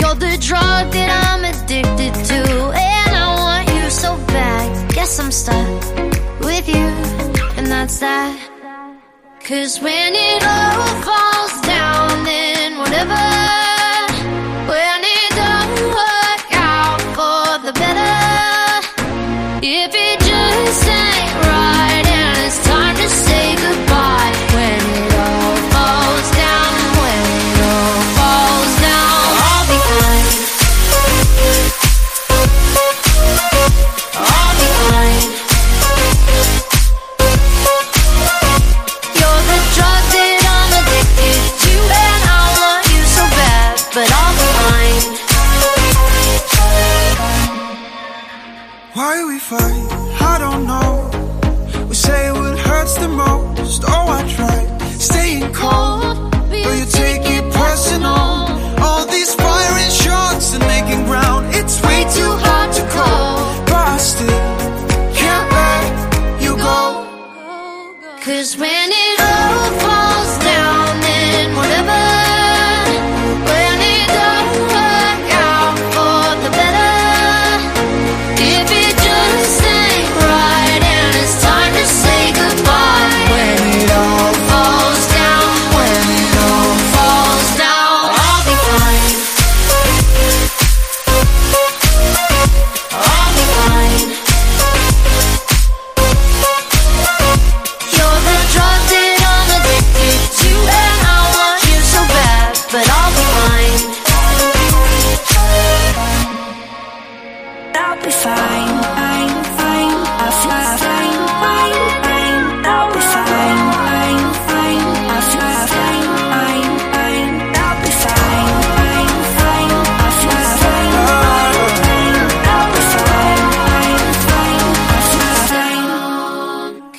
You're the drug that I'm addicted to, and I want you so bad. Guess I'm stuck with you, and that's that. Cause when it all falls down. fight, I don't know. We say what hurts the most. Oh, I try staying cold, but you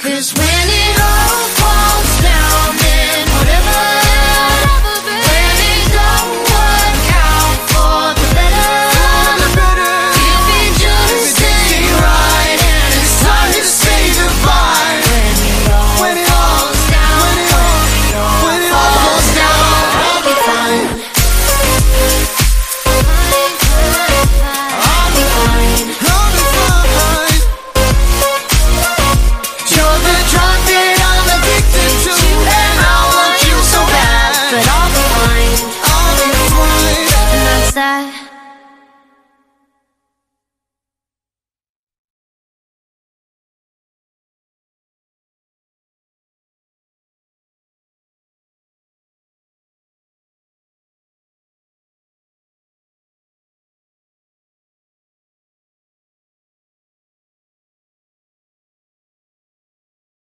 Cause when it